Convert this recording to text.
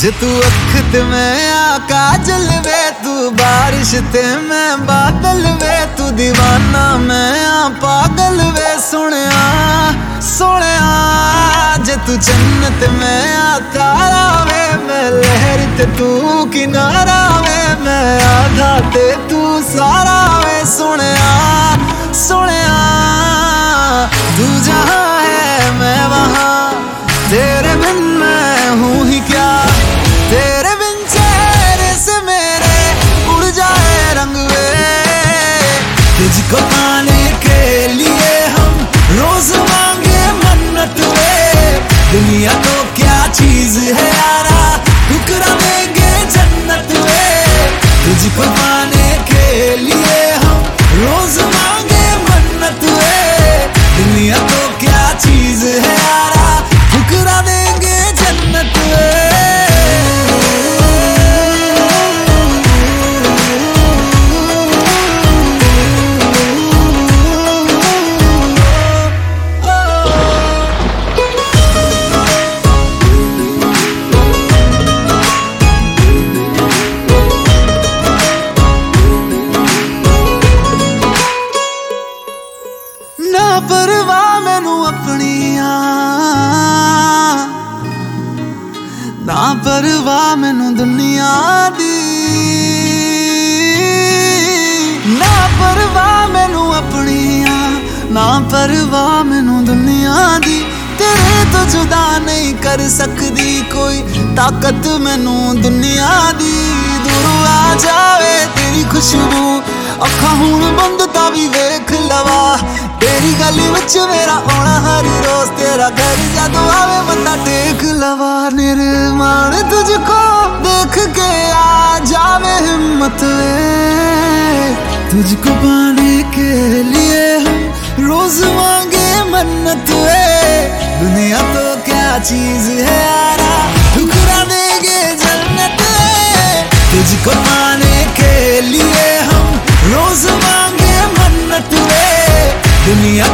ਜੇ ਤੂੰ ਅੱਖ ਤੇ ਮੈਂ ਆ ਕਾਜਲ ਵੇ, ਤੂੰ ਬਾਰਿਸ਼ ਤੇ ਮੈਂ ਬਾਦਲ ਵੇ, ਤੂੰ دیਵਾਨਾ ਮੈਂ ਆ ਪਾਗਲ ਵੇ। ਸੁਣਿਆ ਸੁਣਿਆ, ਜੇ ਤੂੰ ਜੰਨਤ ਮੈਂ ਆ ਤਾਰਾ ਵੇ, ਮੈਂ ਲਹਿਰ ਤੇ ਤੂੰ ਕਿਨਾਰਾ ਵੇ, ਮੈਂ ਆਧਾ ਤੇ ਤੂੰ ਸਾਰਾ ਵੇ। ਸੁਣਿਆ ਸੁਣਿਆ 그 ਮੈਨੂੰ ਦੁਨੀਆ ਦੀ। ਨਾ ਪਰਵਾਹ ਮੈਨੂੰ ਆਪਣੀਆਂ, ਨਾ ਪਰਵਾਹ ਮੈਨੂੰ ਦੁਨੀਆ ਦੀ। ਤੇਰੇ ਤੋਂ ਜੁਦਾ ਨਹੀਂ ਕਰ ਸਕਦੀ ਕੋਈ ਤਾਕਤ ਮੈਨੂੰ ਦੁਨੀਆ ਦੀ। ਦੂਰ ਆ ਜਾਵੇ ਤੇਰੀ ਖੁਸ਼ਬੂ, ਅੱਖਾਂ ਹੁਣ ਬੰਦ ਤਾਂ ਵੀ ਵੇਖ ਲਵਾ। ਤੇਰੀ ਗਲੀ ਵਿੱਚ ਮੇਰਾ ਆਉਣਾ ਹਰ ਰੋਜ਼, ਤੇਰਾ ਘਰ ਜਦੋਂ ਆਵੇ ਬੰਦਾ पगलवा निर्माण तुझको देख के आ जावे हिम्मत तुझको पाने के लिए हम रोज मांगे मन्नत दुनिया तो क्या चीज़ है आरा ठुकरा देंगे जन्नत तुझको पाने के लिए हम रोज मांगे मन्नत दुनिया